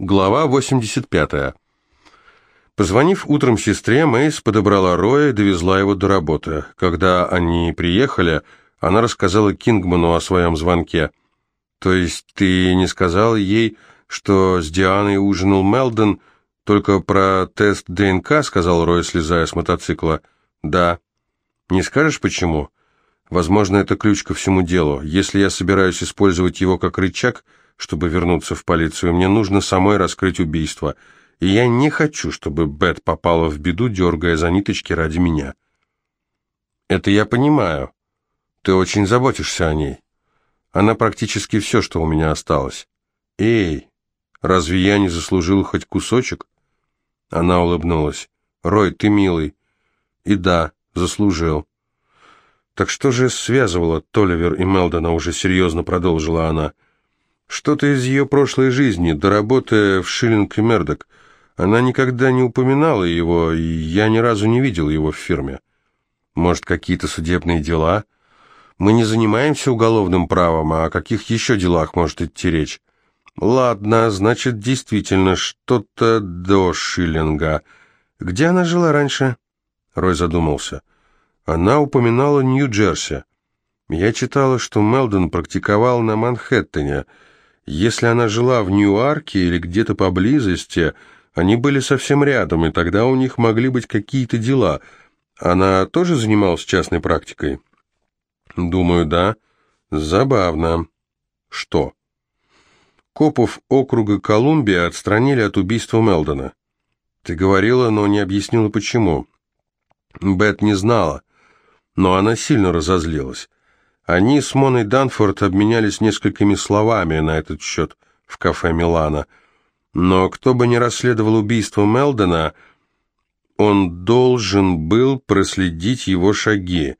Глава 85. Позвонив утром сестре, Мэйс подобрала Роя и довезла его до работы. Когда они приехали, она рассказала Кингману о своем звонке. «То есть ты не сказал ей, что с Дианой ужинал Мелдон, только про тест ДНК?» — сказал Рой, слезая с мотоцикла. «Да». «Не скажешь, почему?» «Возможно, это ключ ко всему делу. Если я собираюсь использовать его как рычаг...» чтобы вернуться в полицию. Мне нужно самой раскрыть убийство. И я не хочу, чтобы Бет попала в беду, дергая за ниточки ради меня. Это я понимаю. Ты очень заботишься о ней. Она практически все, что у меня осталось. Эй, разве я не заслужил хоть кусочек? Она улыбнулась. Рой, ты милый. И да, заслужил. Так что же связывало Толивер и Мелдона, уже серьезно продолжила она. Что-то из ее прошлой жизни, до работы в Шиллинг и Мердок. Она никогда не упоминала его, и я ни разу не видел его в фирме. Может, какие-то судебные дела? Мы не занимаемся уголовным правом, а о каких еще делах может идти речь? Ладно, значит, действительно, что-то до Шиллинга. Где она жила раньше? Рой задумался. Она упоминала Нью-Джерси. Я читала, что Мелдон практиковал на Манхэттене, если она жила в Ньюарке или где-то поблизости, они были совсем рядом, и тогда у них могли быть какие-то дела. Она тоже занималась частной практикой? Думаю, да. Забавно. Что? Копов округа Колумбия отстранили от убийства Мелдона. Ты говорила, но не объяснила почему. Бет не знала, но она сильно разозлилась. Они с Моной Данфорд обменялись несколькими словами на этот счет в кафе Милана. Но кто бы ни расследовал убийство Мелдона, он должен был проследить его шаги.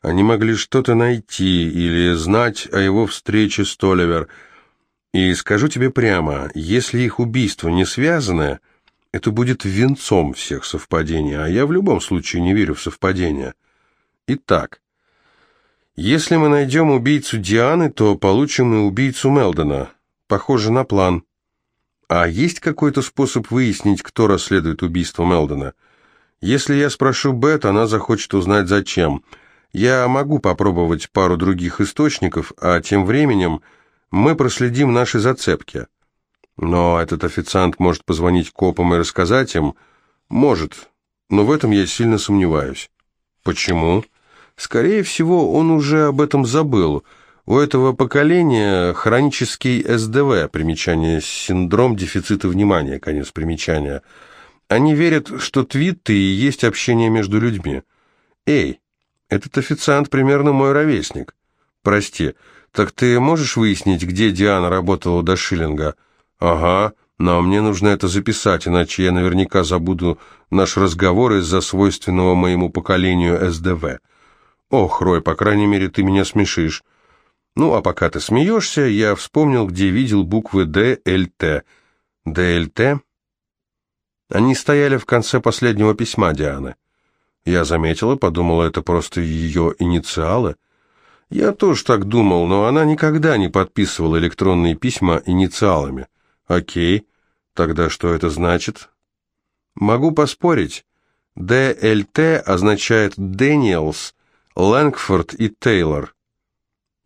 Они могли что-то найти или знать о его встрече с Толивер. И скажу тебе прямо, если их убийство не связано, это будет венцом всех совпадений, а я в любом случае не верю в совпадения. Итак, если мы найдем убийцу Дианы, то получим и убийцу Мелдона. Похоже на план. А есть какой-то способ выяснить, кто расследует убийство Мелдона? Если я спрошу Бет, она захочет узнать зачем. Я могу попробовать пару других источников, а тем временем мы проследим наши зацепки. Но этот официант может позвонить копам и рассказать им? Может, но в этом я сильно сомневаюсь. Почему? Почему? Скорее всего, он уже об этом забыл. У этого поколения хронический СДВ, примечание синдром дефицита внимания, конец примечания. Они верят, что твиты и есть общение между людьми. Эй, этот официант примерно мой ровесник. Прости, так ты можешь выяснить, где Диана работала до Шиллинга? Ага, но мне нужно это записать, иначе я наверняка забуду наш разговор из-за свойственного моему поколению СДВ. «Ох, Рой, по крайней мере, ты меня смешишь». «Ну, а пока ты смеешься, я вспомнил, где видел буквы Д, Л, Т». Д, Л, Т? Они стояли в конце последнего письма Дианы. Я заметила, подумала, это просто ее инициалы. Я тоже так думал, но она никогда не подписывала электронные письма инициалами. Окей, тогда что это значит? Могу поспорить. ДЛТ означает «Дэниелс», Лэнгфорд и Тейлор.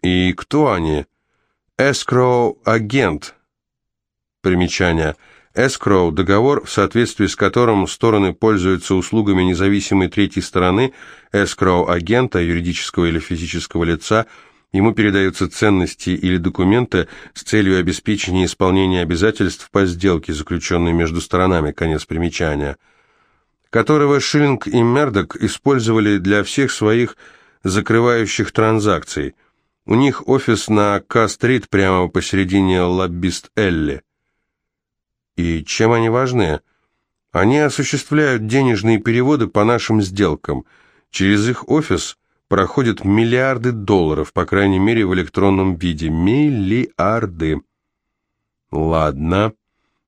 И кто они? Эскроу-агент. Примечание. Эскроу – договор, в соответствии с которым стороны пользуются услугами независимой третьей стороны, эскроу-агента, юридического или физического лица, ему передаются ценности или документы с целью обеспечения исполнения обязательств по сделке, заключенной между сторонами, конец примечания, которого Шиллинг и Мердок использовали для всех своих закрывающих транзакций. У них офис на К-стрит прямо посередине лоббист Элли. И чем они важны? Они осуществляют денежные переводы по нашим сделкам. Через их офис проходят миллиарды долларов, по крайней мере в электронном виде. Миллиарды. Ладно,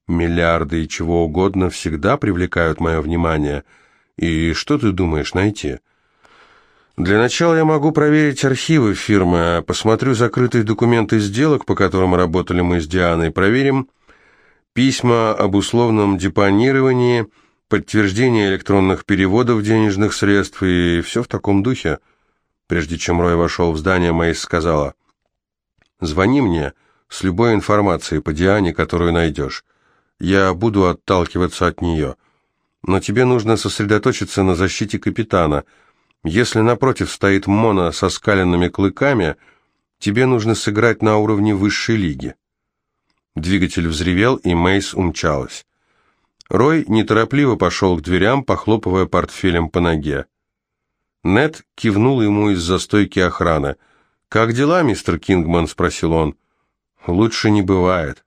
миллиарды и чего угодно всегда привлекают мое внимание. И что ты думаешь найти? Для начала я могу проверить архивы фирмы, посмотрю закрытые документы сделок, по которым работали мы с Дианой, проверим Письма об условном депонировании, подтверждение электронных переводов денежных средств и все в таком духе. Прежде чем Рой вошел в здание, Мэйс сказала, «Звони мне с любой информацией по Диане, которую найдешь. Я буду отталкиваться от нее. Но тебе нужно сосредоточиться на защите капитана. Если напротив стоит Мона со скаленными клыками, тебе нужно сыграть на уровне высшей лиги». Двигатель взревел, и Мейс умчалась. Рой неторопливо пошел к дверям, похлопывая портфелем по ноге. Нед кивнул ему из-за стойки охраны. «Как дела, мистер Кингман?» — спросил он. «Лучше не бывает».